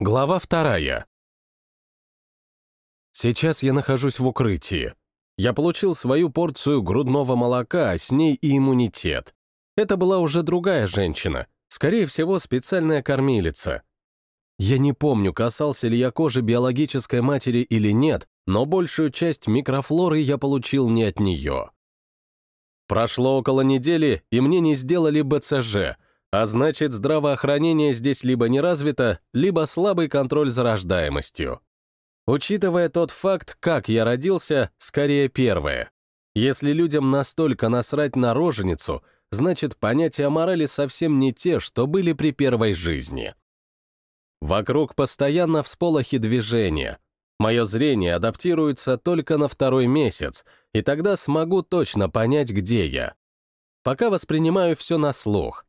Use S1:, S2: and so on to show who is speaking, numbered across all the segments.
S1: Глава вторая. Сейчас я нахожусь в укрытии. Я получил свою порцию грудного молока, а с ней и иммунитет. Это была уже другая женщина, скорее всего, специальная кормилица. Я не помню, касался ли я кожи биологической матери или нет, но большую часть микрофлоры я получил не от нее. Прошло около недели, и мне не сделали БЦЖ — а значит, здравоохранение здесь либо не развито, либо слабый контроль за рождаемостью. Учитывая тот факт, как я родился, скорее первое. Если людям настолько насрать на роженицу, значит, понятия морали совсем не те, что были при первой жизни. Вокруг постоянно всполохи движения. Мое зрение адаптируется только на второй месяц, и тогда смогу точно понять, где я. Пока воспринимаю все на слух,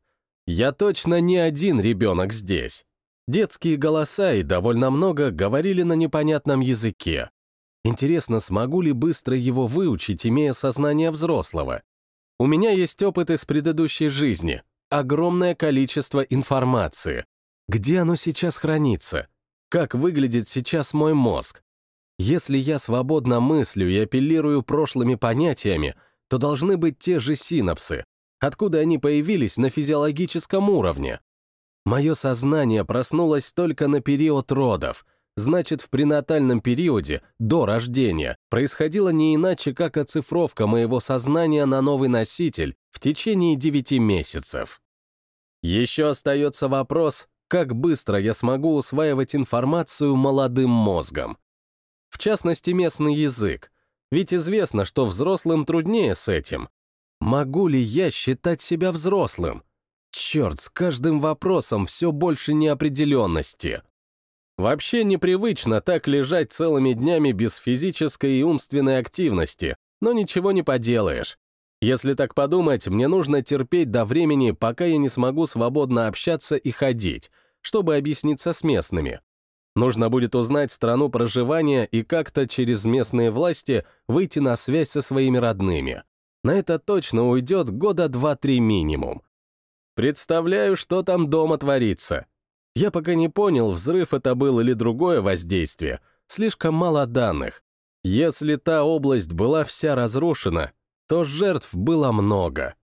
S1: я точно не один ребенок здесь. Детские голоса и довольно много говорили на непонятном языке. Интересно, смогу ли быстро его выучить, имея сознание взрослого? У меня есть опыт из предыдущей жизни, огромное количество информации. Где оно сейчас хранится? Как выглядит сейчас мой мозг? Если я свободно мыслю и апеллирую прошлыми понятиями, то должны быть те же синапсы, Откуда они появились на физиологическом уровне? Мое сознание проснулось только на период родов, значит, в пренатальном периоде, до рождения, происходило не иначе, как оцифровка моего сознания на новый носитель в течение 9 месяцев. Еще остается вопрос, как быстро я смогу усваивать информацию молодым мозгом. В частности, местный язык. Ведь известно, что взрослым труднее с этим. Могу ли я считать себя взрослым? Черт, с каждым вопросом все больше неопределенности. Вообще непривычно так лежать целыми днями без физической и умственной активности, но ничего не поделаешь. Если так подумать, мне нужно терпеть до времени, пока я не смогу свободно общаться и ходить, чтобы объясниться с местными. Нужно будет узнать страну проживания и как-то через местные власти выйти на связь со своими родными. На это точно уйдет года два-три минимум. Представляю, что там дома творится. Я пока не понял, взрыв это был или другое воздействие. Слишком мало данных. Если та область была вся разрушена, то жертв было много.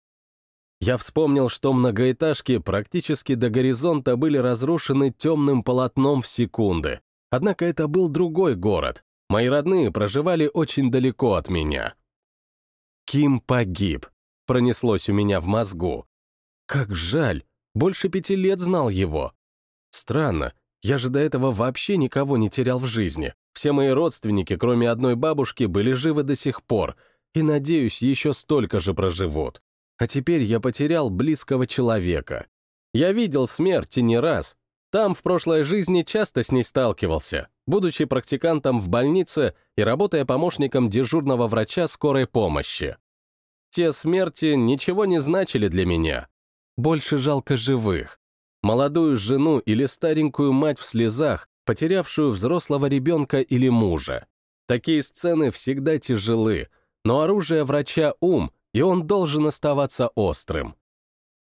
S1: Я вспомнил, что многоэтажки практически до горизонта были разрушены темным полотном в секунды. Однако это был другой город. Мои родные проживали очень далеко от меня. Ким погиб. Пронеслось у меня в мозгу. Как жаль, больше пяти лет знал его. Странно, я же до этого вообще никого не терял в жизни. Все мои родственники, кроме одной бабушки, были живы до сих пор, и, надеюсь, еще столько же проживут. А теперь я потерял близкого человека. Я видел смерть и не раз. Там в прошлой жизни часто с ней сталкивался, будучи практикантом в больнице и работая помощником дежурного врача скорой помощи. Те смерти ничего не значили для меня. Больше жалко живых. Молодую жену или старенькую мать в слезах, потерявшую взрослого ребенка или мужа. Такие сцены всегда тяжелы, но оружие врача — ум, и он должен оставаться острым.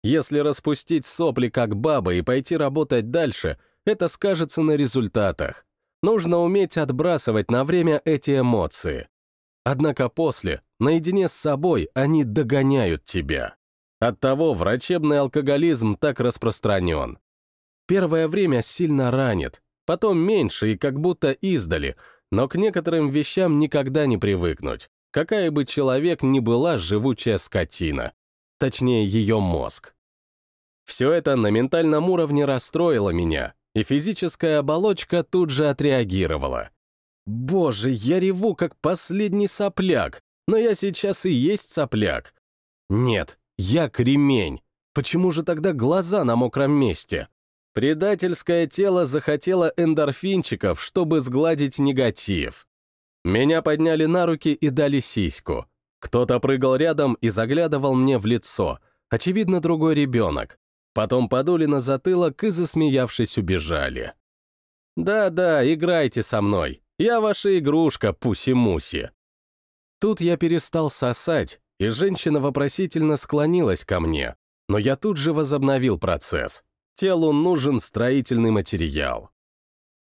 S1: Если распустить сопли как баба и пойти работать дальше, это скажется на результатах. Нужно уметь отбрасывать на время эти эмоции. Однако после, наедине с собой, они догоняют тебя. Оттого врачебный алкоголизм так распространен. Первое время сильно ранит, потом меньше и как будто издали, но к некоторым вещам никогда не привыкнуть, какая бы человек ни была живучая скотина, точнее ее мозг. Все это на ментальном уровне расстроило меня, и физическая оболочка тут же отреагировала. Боже, я реву, как последний сопляк, но я сейчас и есть сопляк. Нет, я кремень. Почему же тогда глаза на мокром месте? Предательское тело захотело эндорфинчиков, чтобы сгладить негатив. Меня подняли на руки и дали сиську. Кто-то прыгал рядом и заглядывал мне в лицо. Очевидно, другой ребенок. Потом подули на затылок и, засмеявшись, убежали. «Да-да, играйте со мной. Я ваша игрушка, Пуси-Муси». Тут я перестал сосать, и женщина вопросительно склонилась ко мне, но я тут же возобновил процесс. Телу нужен строительный материал.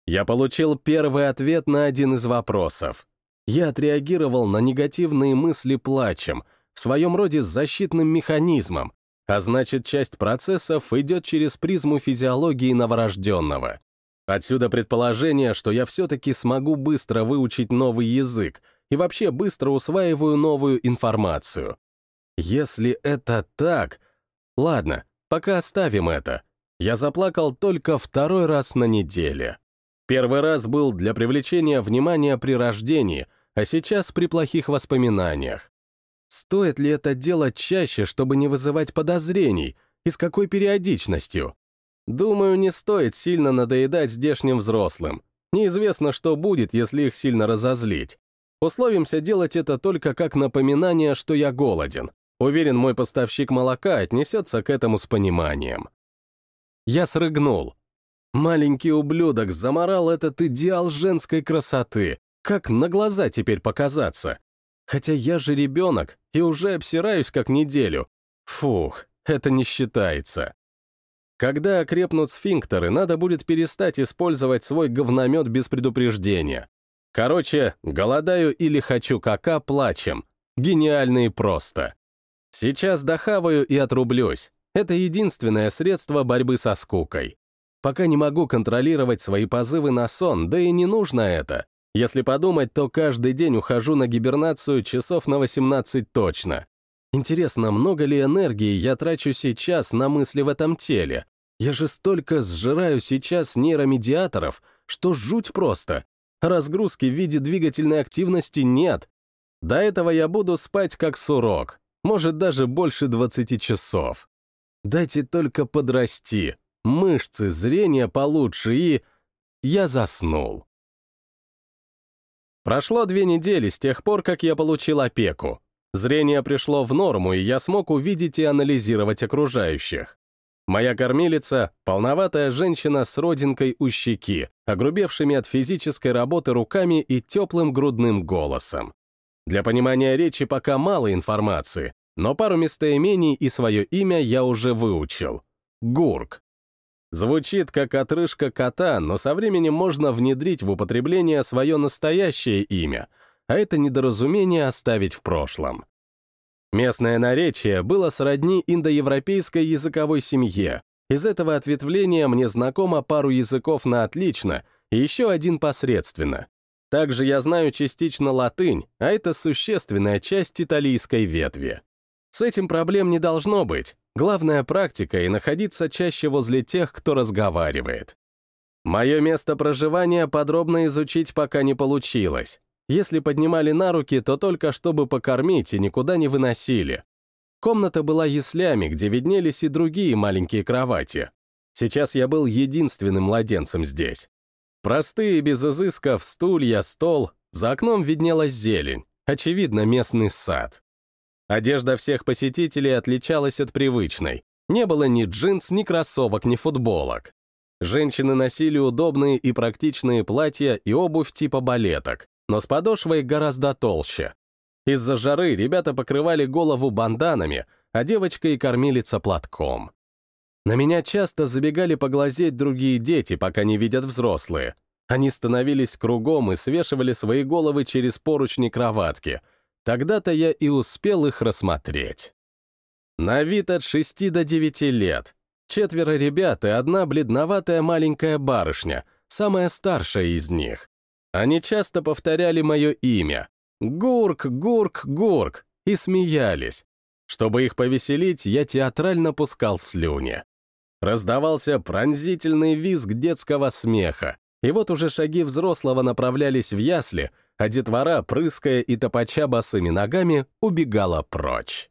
S1: Я получил первый ответ на один из вопросов. Я отреагировал на негативные мысли плачем, в своем роде защитным механизмом, а значит, часть процессов идет через призму физиологии новорожденного. Отсюда предположение, что я все-таки смогу быстро выучить новый язык и вообще быстро усваиваю новую информацию. Если это так... Ладно, пока оставим это. Я заплакал только второй раз на неделе. Первый раз был для привлечения внимания при рождении, а сейчас при плохих воспоминаниях. Стоит ли это делать чаще, чтобы не вызывать подозрений, и с какой периодичностью? Думаю, не стоит сильно надоедать здешним взрослым. Неизвестно, что будет, если их сильно разозлить. Условимся делать это только как напоминание, что я голоден. Уверен, мой поставщик молока отнесется к этому с пониманием. Я срыгнул. Маленький ублюдок заморал этот идеал женской красоты. Как на глаза теперь показаться? Хотя я же ребенок и уже обсираюсь как неделю. Фух, это не считается. Когда окрепнут сфинктеры, надо будет перестать использовать свой говномет без предупреждения. Короче, голодаю или хочу кака, плачем. Гениально и просто. Сейчас дохаваю и отрублюсь. Это единственное средство борьбы со скукой. Пока не могу контролировать свои позывы на сон, да и не нужно это. Если подумать, то каждый день ухожу на гибернацию часов на 18 точно. Интересно, много ли энергии я трачу сейчас на мысли в этом теле? Я же столько сжираю сейчас нейромедиаторов, что жуть просто. Разгрузки в виде двигательной активности нет. До этого я буду спать как сурок, может даже больше 20 часов. Дайте только подрасти, мышцы, зрение получше и... Я заснул. Прошло две недели с тех пор, как я получил опеку. Зрение пришло в норму, и я смог увидеть и анализировать окружающих. Моя кормилица — полноватая женщина с родинкой у щеки, огрубевшими от физической работы руками и теплым грудным голосом. Для понимания речи пока мало информации, но пару местоимений и свое имя я уже выучил. Гурк. Звучит как отрыжка кота, но со временем можно внедрить в употребление свое настоящее имя, а это недоразумение оставить в прошлом. Местное наречие было сродни индоевропейской языковой семье. Из этого ответвления мне знакомо пару языков на отлично и еще один посредственно. Также я знаю частично латынь, а это существенная часть италийской ветви. С этим проблем не должно быть. Главная практика и находиться чаще возле тех, кто разговаривает. Мое место проживания подробно изучить пока не получилось. Если поднимали на руки, то только чтобы покормить и никуда не выносили. Комната была яслями, где виднелись и другие маленькие кровати. Сейчас я был единственным младенцем здесь. Простые, без изысков, стулья, стол, за окном виднелась зелень, очевидно, местный сад. Одежда всех посетителей отличалась от привычной. Не было ни джинс, ни кроссовок, ни футболок. Женщины носили удобные и практичные платья и обувь типа балеток, но с подошвой гораздо толще. Из-за жары ребята покрывали голову банданами, а девочка и кормилица платком. На меня часто забегали поглазеть другие дети, пока не видят взрослые. Они становились кругом и свешивали свои головы через поручни кроватки — Тогда-то я и успел их рассмотреть. На вид от шести до девяти лет. Четверо ребят и одна бледноватая маленькая барышня, самая старшая из них. Они часто повторяли мое имя. Гурк, Гурк, Гурк, и смеялись. Чтобы их повеселить, я театрально пускал слюни. Раздавался пронзительный визг детского смеха, и вот уже шаги взрослого направлялись в ясли, а детвора, прыская и топача босыми ногами, убегала прочь.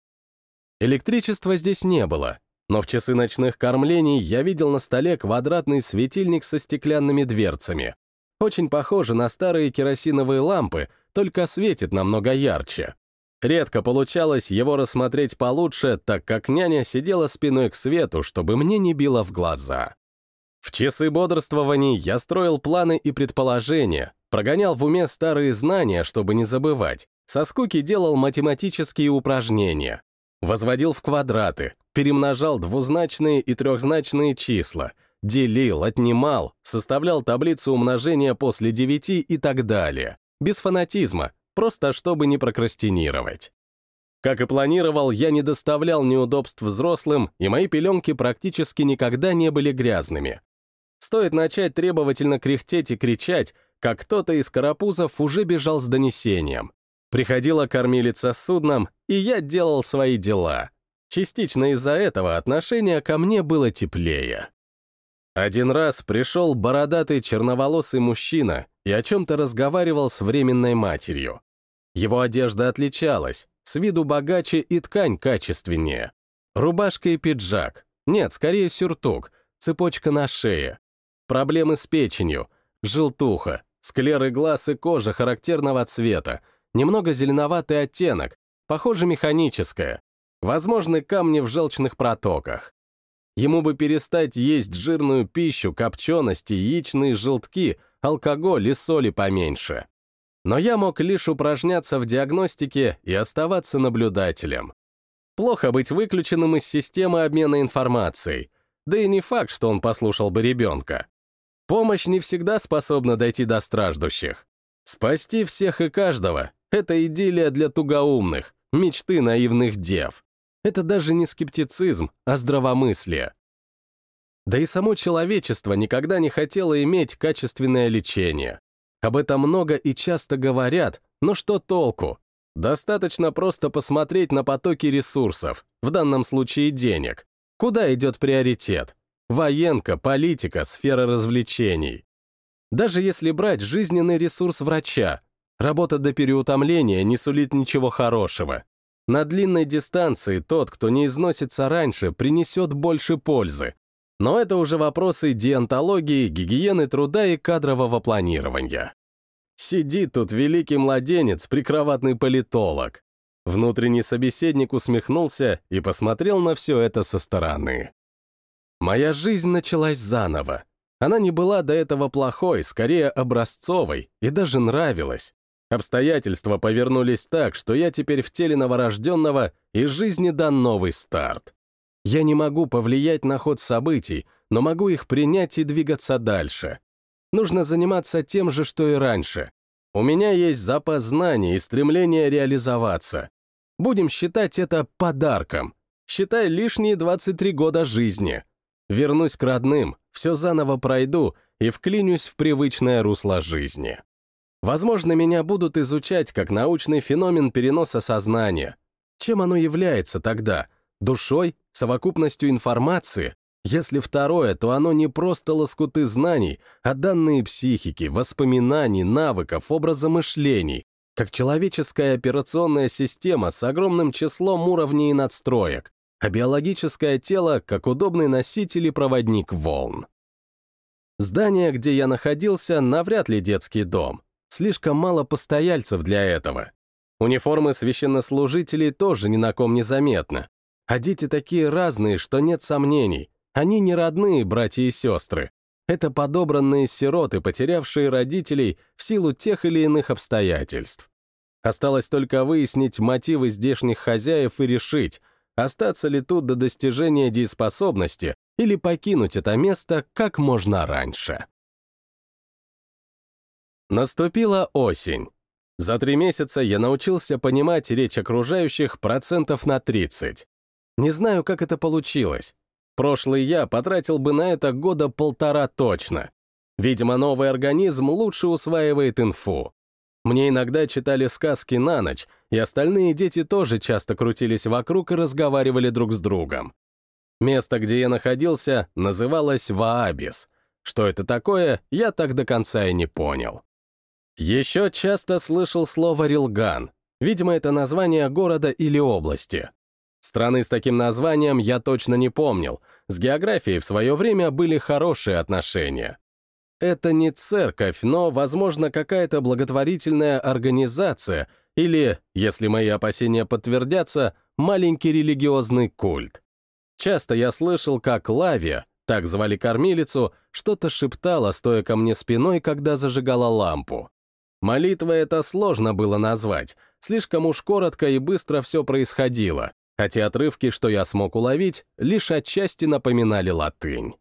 S1: Электричества здесь не было, но в часы ночных кормлений я видел на столе квадратный светильник со стеклянными дверцами. Очень похоже на старые керосиновые лампы, только светит намного ярче. Редко получалось его рассмотреть получше, так как няня сидела спиной к свету, чтобы мне не било в глаза. В часы бодрствований я строил планы и предположения, прогонял в уме старые знания, чтобы не забывать, со скуки делал математические упражнения, возводил в квадраты, перемножал двузначные и трехзначные числа, делил, отнимал, составлял таблицу умножения после девяти и так далее. Без фанатизма, просто чтобы не прокрастинировать. Как и планировал, я не доставлял неудобств взрослым, и мои пеленки практически никогда не были грязными. Стоит начать требовательно кряхтеть и кричать, как кто-то из карапузов уже бежал с донесением. Приходила кормилица судном, и я делал свои дела. Частично из-за этого отношение ко мне было теплее. Один раз пришел бородатый черноволосый мужчина и о чем-то разговаривал с временной матерью. Его одежда отличалась, с виду богаче и ткань качественнее. Рубашка и пиджак. Нет, скорее сюртук, цепочка на шее. Проблемы с печенью, желтуха, склеры глаз и кожа характерного цвета, немного зеленоватый оттенок, похоже, механическая. Возможны камни в желчных протоках. Ему бы перестать есть жирную пищу, копчености, яичные желтки, алкоголь и соли поменьше но я мог лишь упражняться в диагностике и оставаться наблюдателем. Плохо быть выключенным из системы обмена информацией, да и не факт, что он послушал бы ребенка. Помощь не всегда способна дойти до страждущих. Спасти всех и каждого — это идиллия для тугоумных, мечты наивных дев. Это даже не скептицизм, а здравомыслие. Да и само человечество никогда не хотело иметь качественное лечение. Об этом много и часто говорят, но что толку? Достаточно просто посмотреть на потоки ресурсов, в данном случае денег. Куда идет приоритет? Военка, политика, сфера развлечений. Даже если брать жизненный ресурс врача, работа до переутомления не сулит ничего хорошего. На длинной дистанции тот, кто не износится раньше, принесет больше пользы, но это уже вопросы диантологии, гигиены труда и кадрового планирования. Сидит тут великий младенец, прикроватный политолог. Внутренний собеседник усмехнулся и посмотрел на все это со стороны. Моя жизнь началась заново. Она не была до этого плохой, скорее образцовой, и даже нравилась. Обстоятельства повернулись так, что я теперь в теле новорожденного, и жизни дан новый старт. Я не могу повлиять на ход событий, но могу их принять и двигаться дальше. Нужно заниматься тем же, что и раньше. У меня есть запас знаний и стремление реализоваться. Будем считать это подарком. Считай лишние 23 года жизни. Вернусь к родным, все заново пройду и вклинюсь в привычное русло жизни. Возможно, меня будут изучать как научный феномен переноса сознания. Чем оно является тогда? Душой совокупностью информации, если второе, то оно не просто лоскуты знаний, а данные психики, воспоминаний, навыков, образа мышлений, как человеческая операционная система с огромным числом уровней и надстроек, а биологическое тело как удобный носитель и проводник волн. Здание, где я находился, навряд ли детский дом. Слишком мало постояльцев для этого. Униформы священнослужителей тоже ни на ком не заметно. А дети такие разные, что нет сомнений. Они не родные братья и сестры. Это подобранные сироты, потерявшие родителей в силу тех или иных обстоятельств. Осталось только выяснить мотивы здешних хозяев и решить, остаться ли тут до достижения дееспособности или покинуть это место как можно раньше. Наступила осень. За три месяца я научился понимать речь окружающих процентов на 30. Не знаю, как это получилось. Прошлый я потратил бы на это года полтора точно. Видимо, новый организм лучше усваивает инфу. Мне иногда читали сказки на ночь, и остальные дети тоже часто крутились вокруг и разговаривали друг с другом. Место, где я находился, называлось Ваабис. Что это такое, я так до конца и не понял. Еще часто слышал слово «рилган». Видимо, это название города или области. Страны с таким названием я точно не помнил. С географией в свое время были хорошие отношения. Это не церковь, но, возможно, какая-то благотворительная организация или, если мои опасения подтвердятся, маленький религиозный культ. Часто я слышал, как Лавия, так звали кормилицу, что-то шептала, стоя ко мне спиной, когда зажигала лампу. Молитва это сложно было назвать, слишком уж коротко и быстро все происходило а те отрывки, что я смог уловить, лишь отчасти напоминали латынь.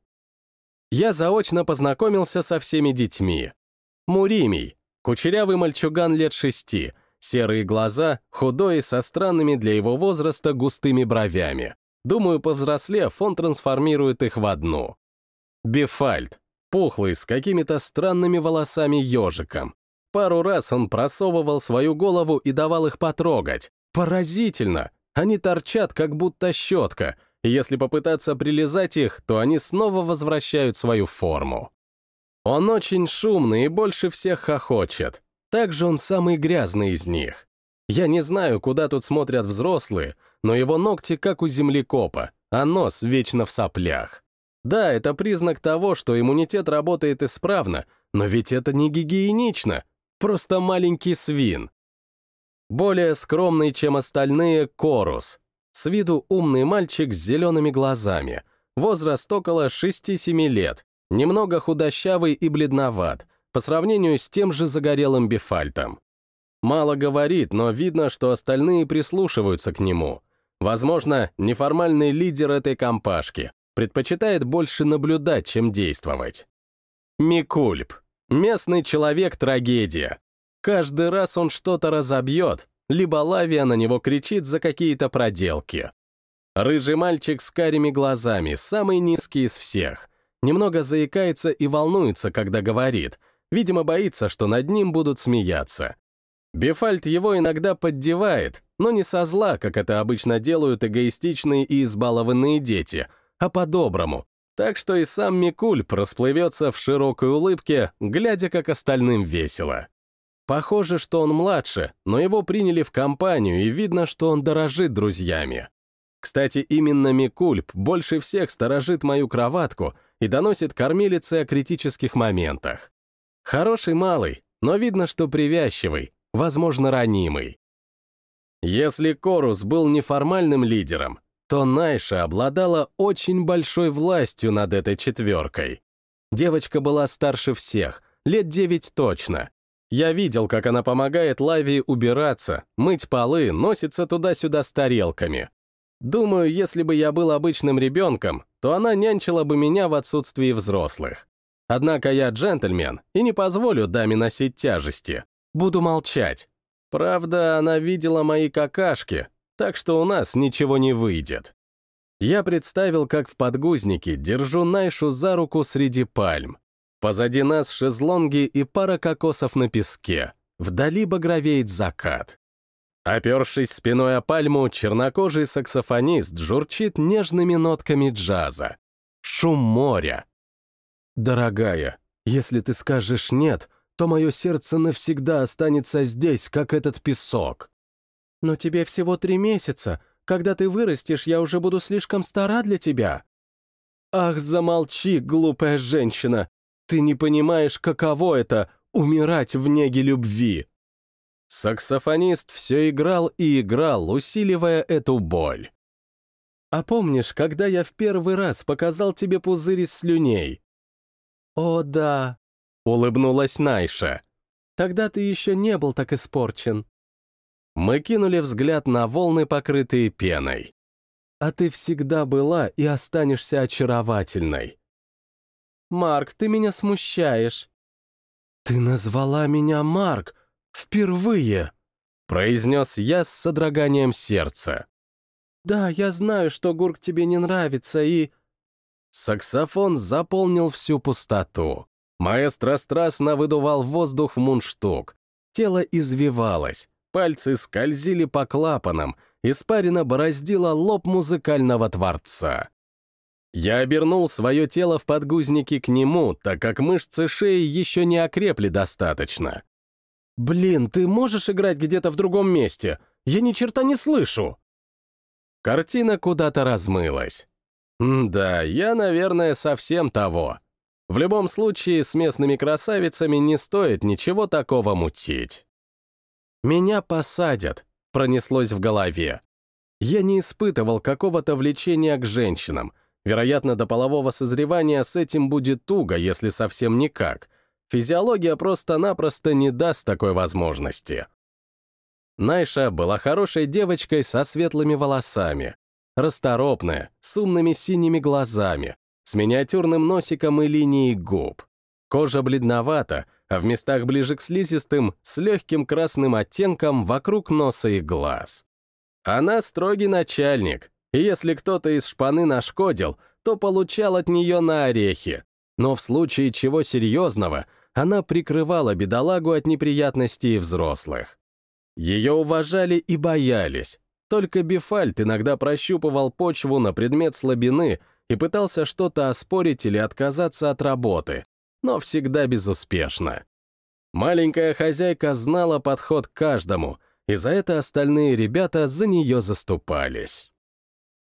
S1: я заочно познакомился со всеми детьми. Муримий, кучерявый мальчуган лет шести, серые глаза, худой и со странными для его возраста густыми бровями. Думаю, повзрослев, он трансформирует их в одну. Бефальд, пухлый, с какими-то странными волосами ежиком. Пару раз он просовывал свою голову и давал их потрогать. Поразительно! Они торчат, как будто щетка, если попытаться прилизать их, то они снова возвращают свою форму. Он очень шумный и больше всех хохочет. Также он самый грязный из них. Я не знаю, куда тут смотрят взрослые, но его ногти как у землекопа, а нос вечно в соплях. Да, это признак того, что иммунитет работает исправно, но ведь это не гигиенично, просто маленький свин. Более скромный, чем остальные, Корус. С виду умный мальчик с зелеными глазами, возраст около 6-7 лет, немного худощавый и бледноват, по сравнению с тем же загорелым Бефальтом. Мало говорит, но видно, что остальные прислушиваются к нему. Возможно, неформальный лидер этой компашки предпочитает больше наблюдать, чем действовать. Микульп. Местный человек-трагедия. Каждый раз он что-то разобьет, либо Лавия на него кричит за какие-то проделки. Рыжий мальчик с карими глазами, самый низкий из всех. Немного заикается и волнуется, когда говорит. Видимо, боится, что над ним будут смеяться. Бефальт его иногда поддевает, но не со зла, как это обычно делают эгоистичные и избалованные дети, а по-доброму. Так что и сам Микульп расплывется в широкой улыбке, глядя, как остальным весело. Похоже, что он младше, но его приняли в компанию, и видно, что он дорожит друзьями. Кстати, именно Микульп больше всех сторожит мою кроватку и доносит кормилице о критических моментах. Хороший малый, но видно, что привязчивый, возможно, ранимый. Если Корус был неформальным лидером, то Найша обладала очень большой властью над этой четверкой. Девочка была старше всех, лет девять точно. Я видел, как она помогает Лавии убираться, мыть полы, носится туда-сюда с тарелками. Думаю, если бы я был обычным ребенком, то она нянчила бы меня в отсутствии взрослых. Однако я джентльмен и не позволю даме носить тяжести. Буду молчать. Правда, она видела мои какашки, так что у нас ничего не выйдет. Я представил, как в подгузнике держу Найшу за руку среди пальм. Позади нас шезлонги и пара кокосов на песке. Вдали багровеет закат. Опершись спиной о пальму, чернокожий саксофонист журчит нежными нотками джаза. Шум моря. «Дорогая, если ты скажешь «нет», то мое сердце навсегда останется здесь, как этот песок. Но тебе всего три месяца. Когда ты вырастешь, я уже буду слишком стара для тебя. Ах, замолчи, глупая женщина. Ты не понимаешь, каково это — умирать в неге любви. Саксофонист все играл и играл, усиливая эту боль. А помнишь, когда я в первый раз показал тебе пузырь из слюней? О, да, Улыбнулась Найша. Тогда ты еще не был так испорчен. Мы кинули взгляд на волны, покрытые пеной. А ты всегда была и останешься очаровательной. Марк, ты меня смущаешь. Ты назвала меня Марк впервые, произнес я с содроганием сердца. Да, я знаю, что Гурк тебе не нравится, и... Саксофон заполнил всю пустоту. Маэстро страстно выдувал воздух в мундштук. Тело извивалось, пальцы скользили по клапанам, испарина бороздила лоб музыкального творца. Я обернул свое тело в подгузники к нему, так как мышцы шеи еще не окрепли достаточно. «Блин, ты можешь играть где-то в другом месте? Я ни черта не слышу!» Картина куда-то размылась. Да, я, наверное, совсем того. В любом случае, с местными красавицами не стоит ничего такого мутить. «Меня посадят», — пронеслось в голове. Я не испытывал какого-то влечения к женщинам. Вероятно, до полового созревания с этим будет туго, если совсем никак. Физиология просто-напросто не даст такой возможности. Найша была хорошей девочкой со светлыми волосами, расторопная, с умными синими глазами, с миниатюрным носиком и линией губ. Кожа бледновата, а в местах ближе к слизистым с легким красным оттенком вокруг носа и глаз. Она строгий начальник, и если кто-то из шпаны нашкодил, то получал от нее на орехи. Но в случае чего серьезного, она прикрывала бедолагу от неприятностей взрослых. Ее уважали и боялись. Только Бифальт иногда прощупывал почву на предмет слабины и пытался что-то оспорить или отказаться от работы, но всегда безуспешно. Маленькая хозяйка знала подход к каждому, и за это остальные ребята за нее заступались.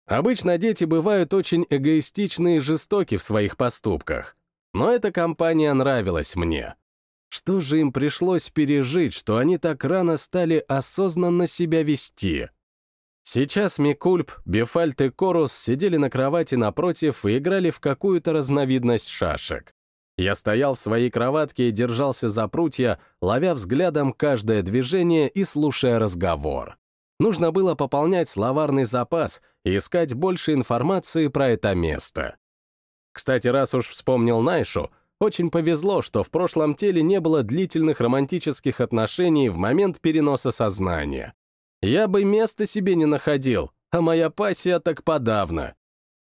S1: Обычно дети бывают очень эгоистичны и жестоки в своих поступках, но эта компания нравилась мне. Что же им пришлось пережить, что они так рано стали осознанно себя вести? Сейчас Микульп, Бефальт и Корус сидели на кровати напротив и играли в какую-то разновидность шашек. Я стоял в своей кроватке и держался за прутья, ловя взглядом каждое движение и слушая разговор. Нужно было пополнять словарный запас и искать больше информации про это место. Кстати, раз уж вспомнил Найшу, очень повезло, что в прошлом теле не было длительных романтических отношений в момент переноса сознания. Я бы места себе не находил, а моя пассия так подавно.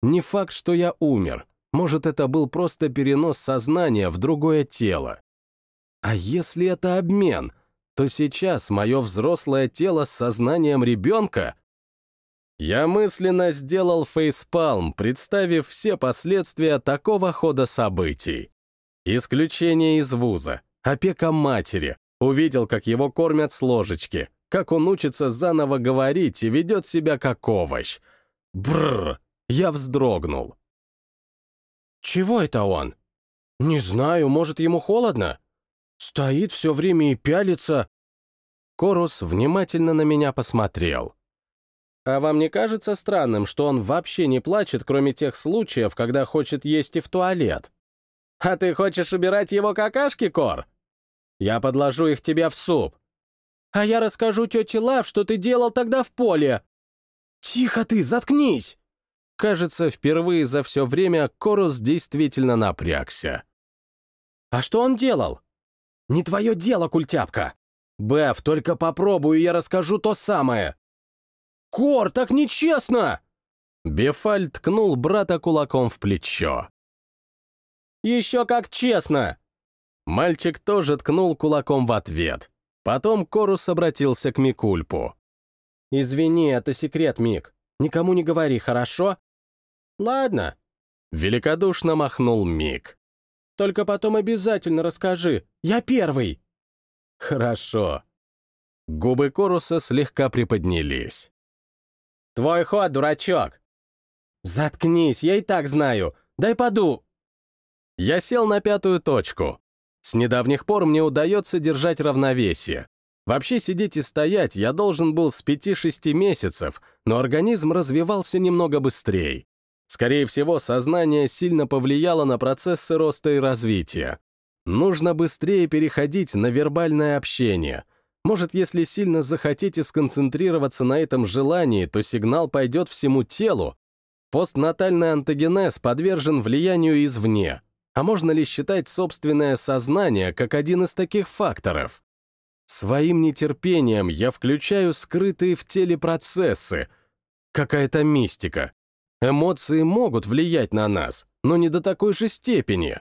S1: Не факт, что я умер. Может, это был просто перенос сознания в другое тело. А если это обмен, то сейчас мое взрослое тело с сознанием ребенка я мысленно сделал фейспалм, представив все последствия такого хода событий. Исключение из вуза, опека матери, увидел, как его кормят с ложечки, как он учится заново говорить и ведет себя как овощ. Бррр, я вздрогнул.
S2: Чего это он? Не знаю, может, ему холодно? Стоит все время и пялится.
S1: Корус внимательно на меня посмотрел.
S2: А вам не кажется странным, что он вообще не плачет, кроме тех случаев, когда хочет есть и в туалет? А ты хочешь убирать его какашки, Кор? Я подложу их тебе в суп. А я расскажу тете Лав, что ты делал тогда в поле. Тихо ты, заткнись!
S1: Кажется, впервые за все время Корус действительно напрягся.
S2: А что он делал? Не твое дело, культяпка. Беф, только попробую, я расскажу то самое. Кор, так нечестно!
S1: Бефаль ткнул брата кулаком в плечо.
S2: Еще как честно!»
S1: Мальчик тоже ткнул кулаком в ответ. Потом Корус обратился к Микульпу.
S2: «Извини, это секрет, Мик. Никому не говори, хорошо?» «Ладно».
S1: Великодушно махнул Мик.
S2: «Только потом обязательно расскажи. Я первый».
S1: «Хорошо». Губы Коруса слегка приподнялись.
S2: «Твой ход, дурачок!» «Заткнись, я и так знаю. Дай поду...»
S1: Я сел на пятую точку. С недавних пор мне удается держать равновесие. Вообще сидеть и стоять я должен был с 5-6 месяцев, но организм развивался немного быстрее. Скорее всего, сознание сильно повлияло на процессы роста и развития. Нужно быстрее переходить на вербальное общение. Может, если сильно захотите сконцентрироваться на этом желании, то сигнал пойдет всему телу. Постнатальный антогенез подвержен влиянию извне, а можно ли считать собственное сознание как один из таких факторов? Своим нетерпением я включаю скрытые в теле процессы. Какая-то мистика. Эмоции могут влиять на нас, но не до такой же степени.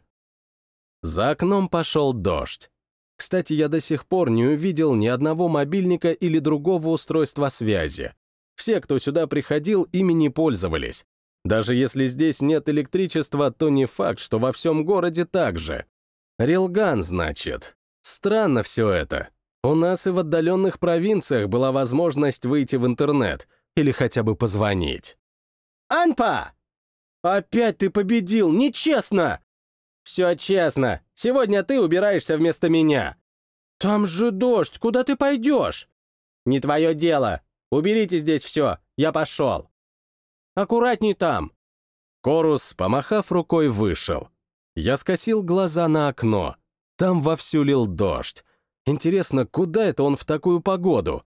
S1: За окном пошел дождь. Кстати, я до сих пор не увидел ни одного мобильника или другого устройства связи. Все, кто сюда приходил, ими не пользовались. Даже если здесь нет электричества, то не факт, что во всем городе так же. Рилган, значит. Странно все это. У нас и в отдаленных провинциях была возможность выйти в интернет или хотя бы позвонить.
S2: «Анпа! Опять ты победил! Нечестно!» «Все честно. Сегодня ты убираешься вместо меня». «Там же дождь. Куда ты пойдешь?» «Не твое дело. Уберите здесь все. Я пошел». Аккуратней там!»
S1: Корус, помахав рукой, вышел. Я скосил глаза на окно. Там вовсю лил дождь. Интересно, куда это он в такую погоду?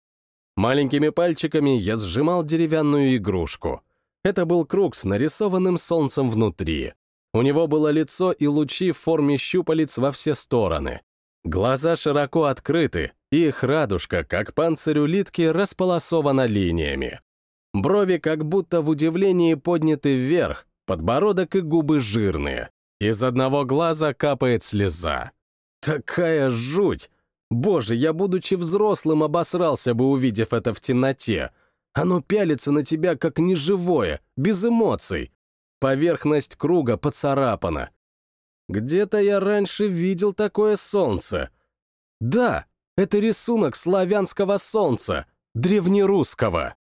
S1: Маленькими пальчиками я сжимал деревянную игрушку. Это был круг с нарисованным солнцем внутри. У него было лицо и лучи в форме щупалец во все стороны. Глаза широко открыты, и их радужка, как панцирь улитки, располосована линиями. Брови как будто в удивлении подняты вверх, подбородок и губы жирные. Из одного глаза капает слеза. Такая жуть! Боже, я, будучи взрослым, обосрался бы, увидев это в темноте. Оно пялится на тебя, как неживое, без эмоций. Поверхность круга поцарапана. Где-то я раньше видел такое солнце. Да, это рисунок славянского солнца, древнерусского.